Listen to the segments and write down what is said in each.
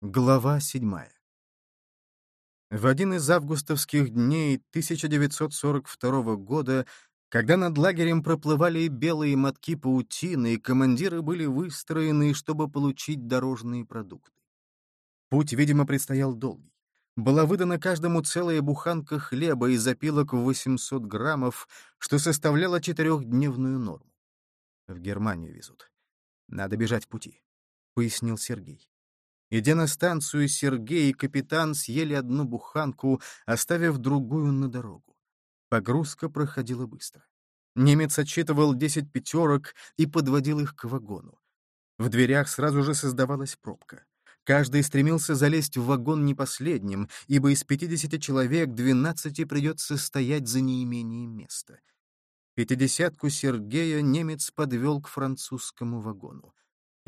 Глава седьмая. В один из августовских дней 1942 года, когда над лагерем проплывали белые мотки паутины, командиры были выстроены, чтобы получить дорожные продукты. Путь, видимо, предстоял долгий. Была выдана каждому целая буханка хлеба из опилок в 800 граммов, что составляло четырехдневную норму. В Германию везут. Надо бежать пути, — пояснил Сергей. Идя на станцию, Сергей и капитан съели одну буханку, оставив другую на дорогу. Погрузка проходила быстро. Немец отчитывал десять пятерок и подводил их к вагону. В дверях сразу же создавалась пробка. Каждый стремился залезть в вагон не последним, ибо из пятидесяти человек двенадцати придется стоять за неимением места. Пятидесятку Сергея немец подвел к французскому вагону.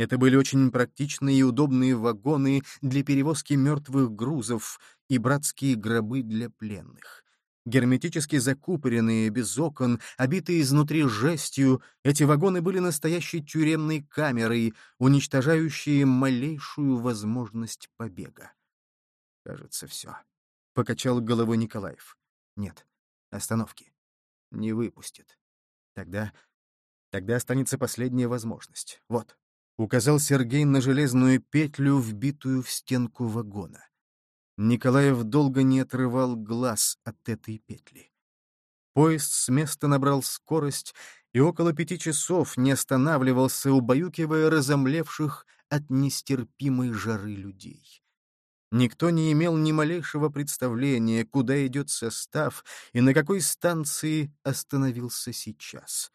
Это были очень практичные и удобные вагоны для перевозки мертвых грузов и братские гробы для пленных. Герметически закупоренные, без окон, обитые изнутри жестью, эти вагоны были настоящей тюремной камерой, уничтожающей малейшую возможность побега. «Кажется, все», — покачал головой Николаев. «Нет, остановки. Не выпустит. Тогда... Тогда останется последняя возможность. Вот». Указал Сергей на железную петлю, вбитую в стенку вагона. Николаев долго не отрывал глаз от этой петли. Поезд с места набрал скорость и около пяти часов не останавливался, убаюкивая разомлевших от нестерпимой жары людей. Никто не имел ни малейшего представления, куда идет состав и на какой станции остановился сейчас.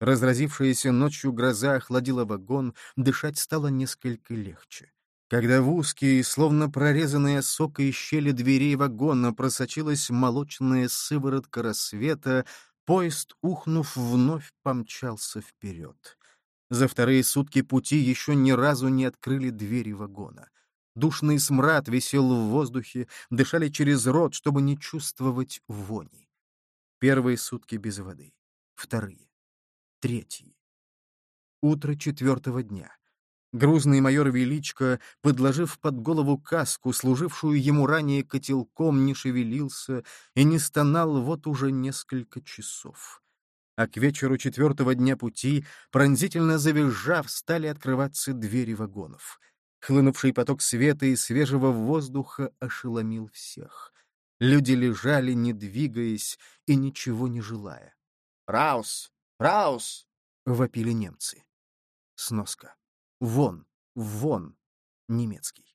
Разразившаяся ночью гроза охладила вагон, дышать стало несколько легче. Когда в узкие, словно прорезанные сокой щели дверей вагона просочилась молочная сыворотка рассвета, поезд, ухнув, вновь помчался вперед. За вторые сутки пути еще ни разу не открыли двери вагона. Душный смрад висел в воздухе, дышали через рот, чтобы не чувствовать вони. Первые сутки без воды, вторые третий. Утро четвертого дня. Грузный майор Величко, подложив под голову каску, служившую ему ранее котелком, не шевелился и не стонал вот уже несколько часов. А к вечеру четвертого дня пути, пронзительно завизжав, стали открываться двери вагонов. Хлынувший поток света и свежего воздуха ошеломил всех. Люди лежали, не двигаясь и ничего не желая. «Раус! Раус!» — вопили немцы. Сноска. Вон, вон, немецкий.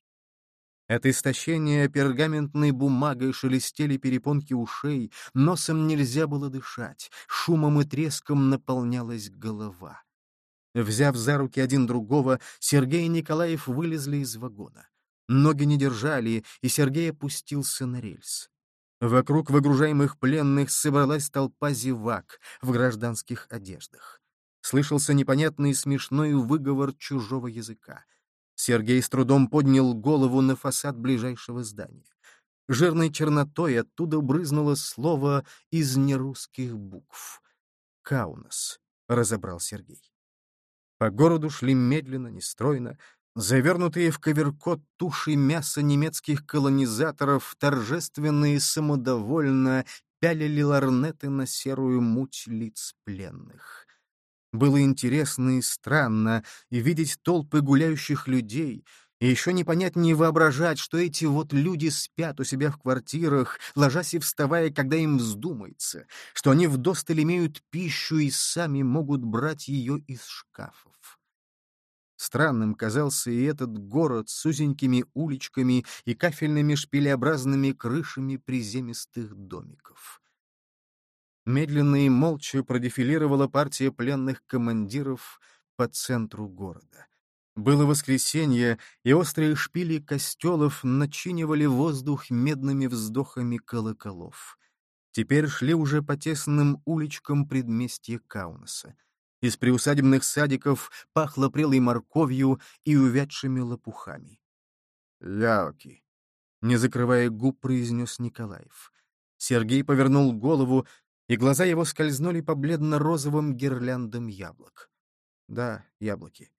От истощения пергаментной бумагой шелестели перепонки ушей, носом нельзя было дышать, шумом и треском наполнялась голова. Взяв за руки один другого, Сергей и Николаев вылезли из вагона. Ноги не держали, и Сергей опустился на рельс. Вокруг выгружаемых пленных собралась толпа зевак в гражданских одеждах. Слышался непонятный смешной выговор чужого языка. Сергей с трудом поднял голову на фасад ближайшего здания. Жирной чернотой оттуда брызнуло слово из нерусских букв. «Каунас», — разобрал Сергей. По городу шли медленно, нестройно, Завернутые в коверкот туши мяса немецких колонизаторов торжественно и самодовольно пялили ларнеты на серую муть лиц пленных. Было интересно и странно и видеть толпы гуляющих людей, и еще непонятнее воображать, что эти вот люди спят у себя в квартирах, ложась и вставая, когда им вздумается, что они вдосталь имеют пищу и сами могут брать ее из шкафов. Странным казался и этот город с узенькими уличками и кафельными шпилеобразными крышами приземистых домиков. Медленно и молча продефилировала партия пленных командиров по центру города. Было воскресенье, и острые шпили костелов начинивали воздух медными вздохами колоколов. Теперь шли уже по тесным уличкам предместья Каунаса. Из приусадебных садиков пахло прелой морковью и увядшими лопухами. «Яоки», — не закрывая губ, произнес Николаев. Сергей повернул голову, и глаза его скользнули по бледно-розовым гирляндам яблок. Да, яблоки.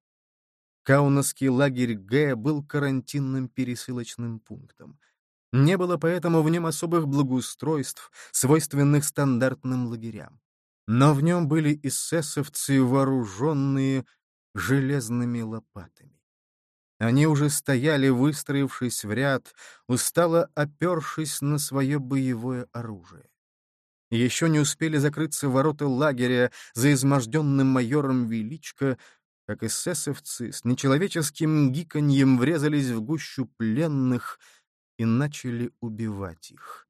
Каунасский лагерь Г был карантинным пересылочным пунктом. Не было поэтому в нем особых благоустройств, свойственных стандартным лагерям. Но в нем были эсэсовцы, вооруженные железными лопатами. Они уже стояли, выстроившись в ряд, устало опершись на свое боевое оружие. Еще не успели закрыться ворота лагеря за изможденным майором Величко, как эсэсовцы с нечеловеческим гиканьем врезались в гущу пленных и начали убивать их.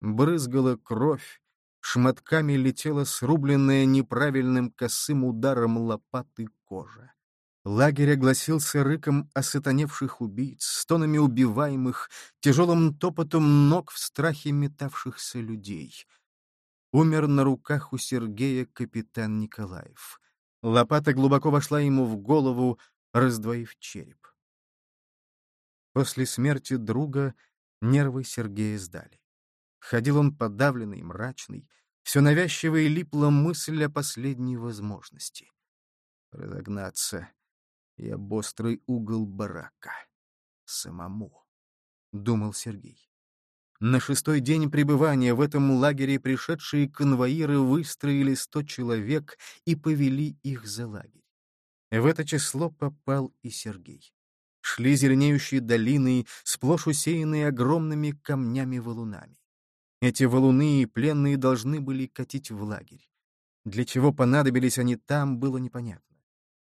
Брызгала кровь, шматками летела срубленная неправильным косым ударом лопаты кожа. Лагерь огласился рыком осатаневших убийц, стонами убиваемых, тяжелым топотом ног в страхе метавшихся людей — Умер на руках у Сергея капитан Николаев. Лопата глубоко вошла ему в голову, раздвоив череп. После смерти друга нервы Сергея сдали. Ходил он подавленный, мрачный, все навязчиво и липла мысль о последней возможности. Разогнаться и об острый угол барака. Самому, — думал Сергей. На шестой день пребывания в этом лагере пришедшие конвоиры выстроили сто человек и повели их за лагерь. В это число попал и Сергей. Шли зеленеющие долины, сплошь усеянные огромными камнями-валунами. Эти валуны и пленные должны были катить в лагерь. Для чего понадобились они там, было непонятно.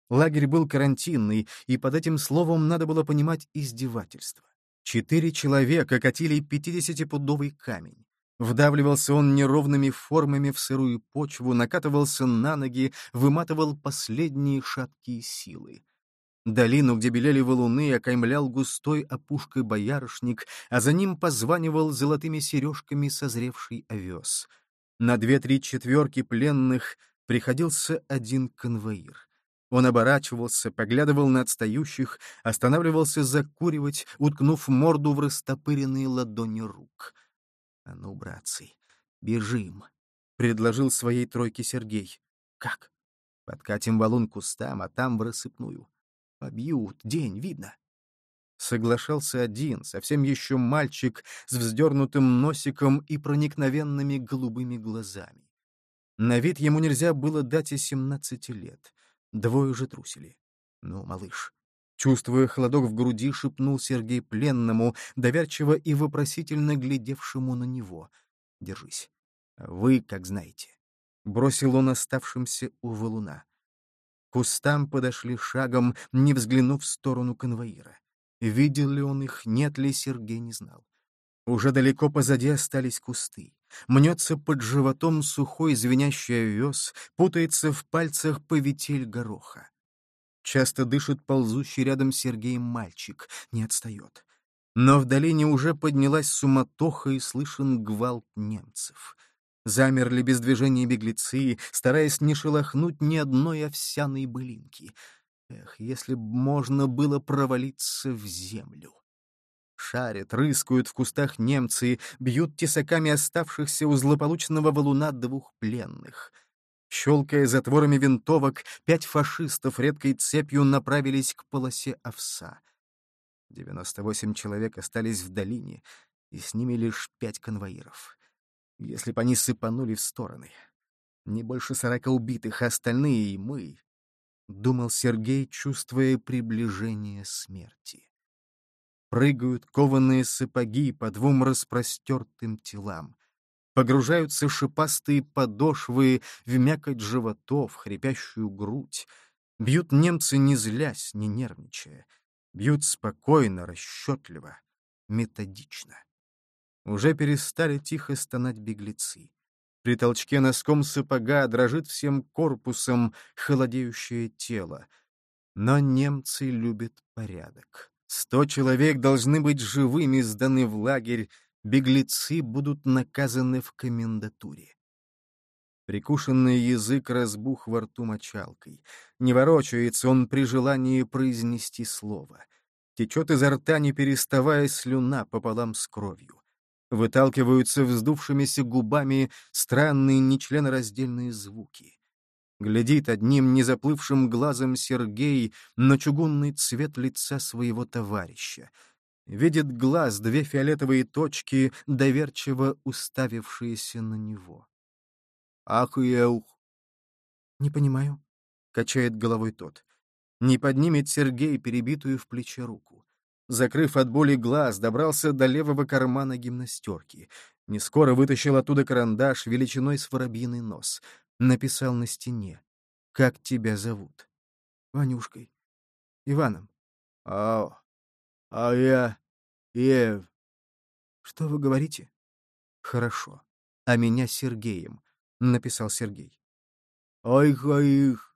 Лагерь был карантинный, и под этим словом надо было понимать издевательство. Четыре человека катили пятидесятипудовый камень. Вдавливался он неровными формами в сырую почву, накатывался на ноги, выматывал последние шаткие силы. Долину, где белели валуны, окаймлял густой опушкой боярышник, а за ним позванивал золотыми сережками созревший овес. На две-три четверки пленных приходился один конвоир. Он оборачивался, поглядывал на отстающих, останавливался закуривать, уткнув морду в растопыренные ладони рук. — А ну, братцы, бежим, — предложил своей тройке Сергей. — Как? Подкатим валун кустам, а там в рассыпную. Побьют, день, видно. Соглашался один, совсем еще мальчик с вздернутым носиком и проникновенными голубыми глазами. На вид ему нельзя было дать и семнадцати лет. Двое уже трусили. «Ну, малыш». Чувствуя холодок в груди, шепнул Сергей пленному, доверчиво и вопросительно глядевшему на него. «Держись. Вы, как знаете». Бросил он оставшимся у валуна. Кустам подошли шагом, не взглянув в сторону конвоира. Видел ли он их, нет ли, Сергей не знал. Уже далеко позади остались кусты. Мнется под животом сухой звенящий овес, путается в пальцах повитель гороха. Часто дышит ползущий рядом с Сергеем мальчик, не отстает. Но в долине уже поднялась суматоха и слышен гвалт немцев. Замерли без движения беглецы, стараясь не шелохнуть ни одной овсяной былинки. Эх, если б можно было провалиться в землю. Шарят, рыскают в кустах немцы, бьют тесаками оставшихся у злополучного валуна двух пленных. Щелкая затворами винтовок, пять фашистов редкой цепью направились к полосе овса. Девяносто восемь человек остались в долине, и с ними лишь пять конвоиров. Если бы они сыпанули в стороны. Не больше сорока убитых, а остальные и мы, — думал Сергей, чувствуя приближение смерти прыгают кованые сапоги по двум распростертым телам. Погружаются шипастые подошвы в мякоть животов, хрипящую грудь. Бьют немцы, не злясь, не нервничая. Бьют спокойно, расчетливо, методично. Уже перестали тихо стонать беглецы. При толчке носком сапога дрожит всем корпусом холодеющее тело. Но немцы любят порядок. Сто человек должны быть живыми сданы в лагерь, беглецы будут наказаны в комендатуре. Прикушенный язык разбух во рту мочалкой. Не ворочается он при желании произнести слово. Течет изо рта, не переставая, слюна пополам с кровью. Выталкиваются вздувшимися губами странные нечленораздельные звуки. Глядит одним незаплывшим глазом Сергей на чугунный цвет лица своего товарища. Видит глаз две фиолетовые точки, доверчиво уставившиеся на него. «Ах, еух!» «Не понимаю», — качает головой тот. Не поднимет Сергей перебитую в плече руку. Закрыв от боли глаз, добрался до левого кармана гимнастерки. Не скоро вытащил оттуда карандаш величиной с воробьиный нос — написал на стене. «Как тебя зовут?» «Ванюшкой. Иваном». «А, а я... Ев». «Что вы говорите?» «Хорошо. А меня Сергеем», — написал Сергей. «Ай-ха их».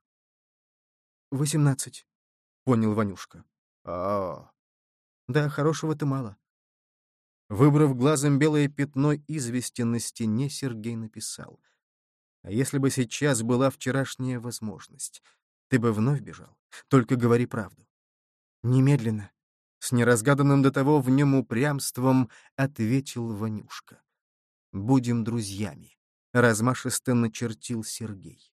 «Восемнадцать», — понял Ванюшка. а Да, хорошего-то мало. Выбрав глазом белое пятно извести на стене, Сергей написал — а если бы сейчас была вчерашняя возможность, ты бы вновь бежал? Только говори правду. Немедленно. С неразгаданным до того в нем упрямством ответил Ванюшка. «Будем друзьями», — размашисто начертил Сергей.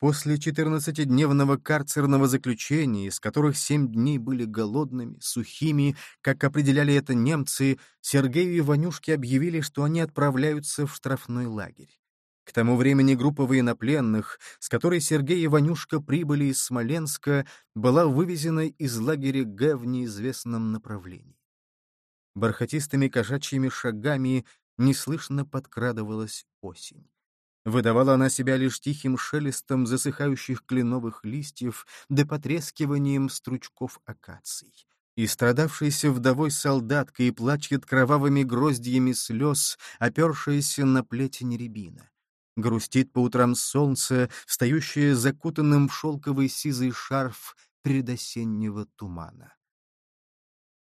После четырнадцатидневного карцерного заключения, из которых семь дней были голодными, сухими, как определяли это немцы, Сергею и Ванюшке объявили, что они отправляются в штрафной лагерь. К тому времени группа военнопленных, с которой Сергей и Ванюшка прибыли из Смоленска, была вывезена из лагеря Г в неизвестном направлении. Бархатистыми кошачьими шагами неслышно подкрадывалась осень. Выдавала она себя лишь тихим шелестом засыхающих кленовых листьев да потрескиванием стручков акаций. И страдавшаяся вдовой солдатка и плачет кровавыми гроздьями слез, опершаяся на плетень рябина. Грустит по утрам солнце, встающее закутанным в шелковый сизый шарф предосеннего тумана.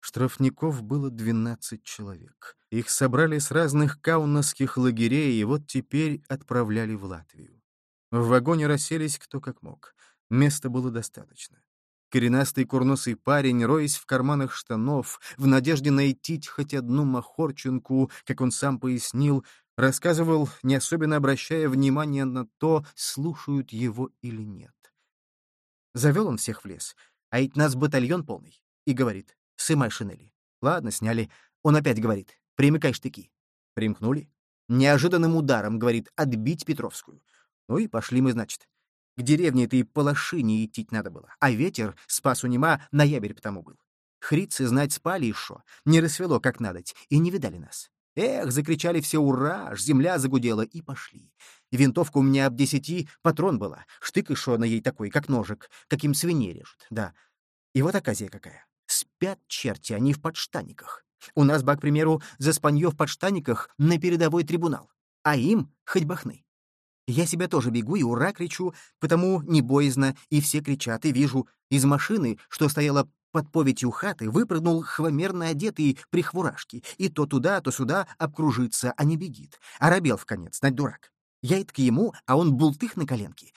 Штрафников было двенадцать человек. Их собрали с разных каунасских лагерей и вот теперь отправляли в Латвию. В вагоне расселись кто как мог. Места было достаточно. Коренастый курносый парень, роясь в карманах штанов, в надежде найти хоть одну махорчинку, как он сам пояснил, Рассказывал, не особенно обращая внимания на то, слушают его или нет. Завел он всех в лес, а ведь нас батальон полный, и говорит, сымай шинели. Ладно, сняли. Он опять говорит, примыкай штыки. Примкнули. Неожиданным ударом, говорит, отбить Петровскую. Ну и пошли мы, значит. К деревне этой полошине идти надо было, а ветер, спасу нема, ноябрь потому был. Хрицы, знать, спали еще, не рассвело как надоть, и не видали нас. Эх, закричали все «Ура!», аж земля загудела, и пошли. Винтовка у меня об десяти, патрон была, штык шо на ей такой, как ножик, каким свиней режут, да. И вот оказия какая. Спят черти, они в подштаниках. У нас, ба, к примеру, за спанье в подштаниках на передовой трибунал, а им хоть бахны. Я себя тоже бегу и «Ура!» кричу, потому не боязно, и все кричат, и вижу, из машины, что стояла под повятью хаты выпрыгнул хвомерно одетый при хворашке, и то туда, то сюда обкружится, а не бегит. Оробел в конец, знать дурак. Я к ему, а он бултых на коленке.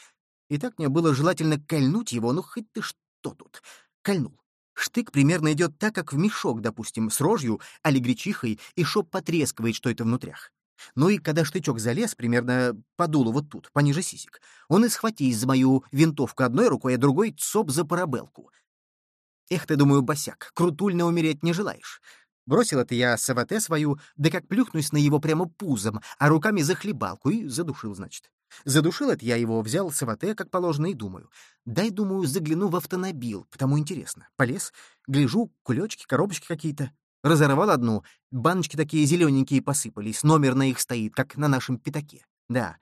И так мне было желательно кольнуть его, ну хоть ты что тут. Кольнул. Штык примерно идет так, как в мешок, допустим, с рожью, гречихой, и шоп потрескивает, что это внутрях. Ну и когда штычок залез, примерно по дулу вот тут, пониже сисек, он и схватись за мою винтовку одной рукой, а другой цоп за парабелку. Эх ты, думаю, босяк, крутульно умереть не желаешь. Бросил это я СВТ свою, да как плюхнусь на его прямо пузом, а руками за хлебалку и задушил, значит. Задушил это я его, взял СВТ, как положено, и думаю. Дай, думаю, загляну в автомобиль, потому интересно. Полез, гляжу, кулечки, коробочки какие-то. Разорвал одну, баночки такие зелененькие посыпались, номер на их стоит, как на нашем пятаке. Да,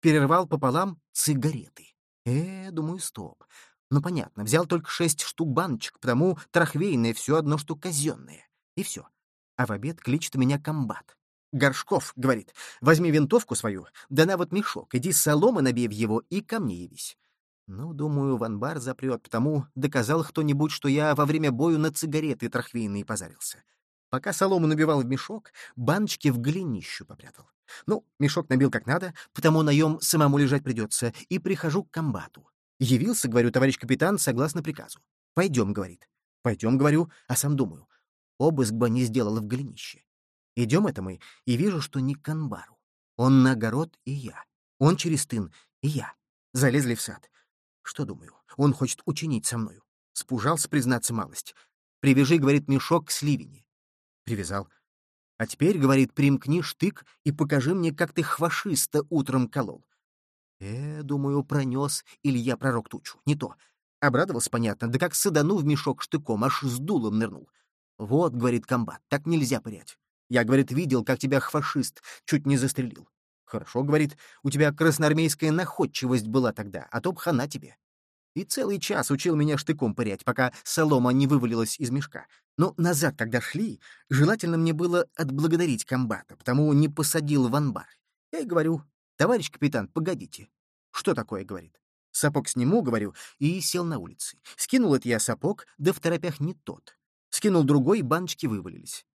перервал пополам сигареты. Э, думаю, стоп. Ну, понятно, взял только шесть штук баночек, потому трахвейное все одно, что казенное. И все. А в обед кличет меня комбат. Горшков, говорит, возьми винтовку свою, да на вот мешок, иди соломы набей в его и ко мне явись. Ну, думаю, в анбар запрет, потому доказал кто-нибудь, что я во время бою на цигареты трахвейные позарился. Пока солому набивал в мешок, баночки в голенищу попрятал. Ну, мешок набил как надо, потому наем самому лежать придется, и прихожу к комбату. Явился, говорю, товарищ капитан, согласно приказу. Пойдем, говорит. Пойдем, говорю, а сам думаю. Обыск бы не сделала в голенище. Идем это мы, и вижу, что не к анбару. Он на огород, и я. Он через тын, и я. Залезли в сад. Что думаю? Он хочет учинить со мною. Спужался, признаться, малость. Привяжи, говорит, мешок к сливине. Привязал. А теперь, говорит, примкни штык и покажи мне, как ты хвашиста утром колол. Э, думаю, пронес Илья пророк тучу. Не то. Обрадовался, понятно, да как садану в мешок штыком, аж с дулом нырнул. Вот, говорит комбат, так нельзя пырять. Я, говорит, видел, как тебя хвашист чуть не застрелил. Хорошо, говорит, у тебя красноармейская находчивость была тогда, а то б хана тебе. И целый час учил меня штыком пырять, пока солома не вывалилась из мешка. Но назад, когда шли, желательно мне было отблагодарить комбата, потому не посадил в анбар. Я и говорю, товарищ капитан, погодите. Что такое, говорит. Сапог сниму, говорю, и сел на улице. Скинул это я сапог, да в торопях не тот. Скинул другой, баночки вывалились.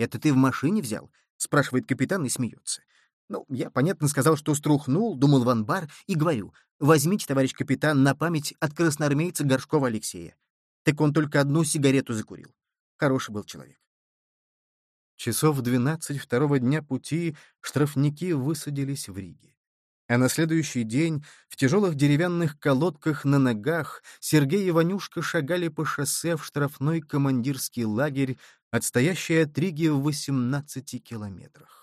«Это ты в машине взял?» — спрашивает капитан и смеется. Ну, я, понятно, сказал, что струхнул, думал в анбар, и говорю, возьмите, товарищ капитан, на память от красноармейца Горшкова Алексея. Так он только одну сигарету закурил. Хороший был человек. Часов двенадцать второго дня пути штрафники высадились в Риге. А на следующий день в тяжелых деревянных колодках на ногах Сергей и Ванюшка шагали по шоссе в штрафной командирский лагерь, отстоящий от Риги в 18 километрах.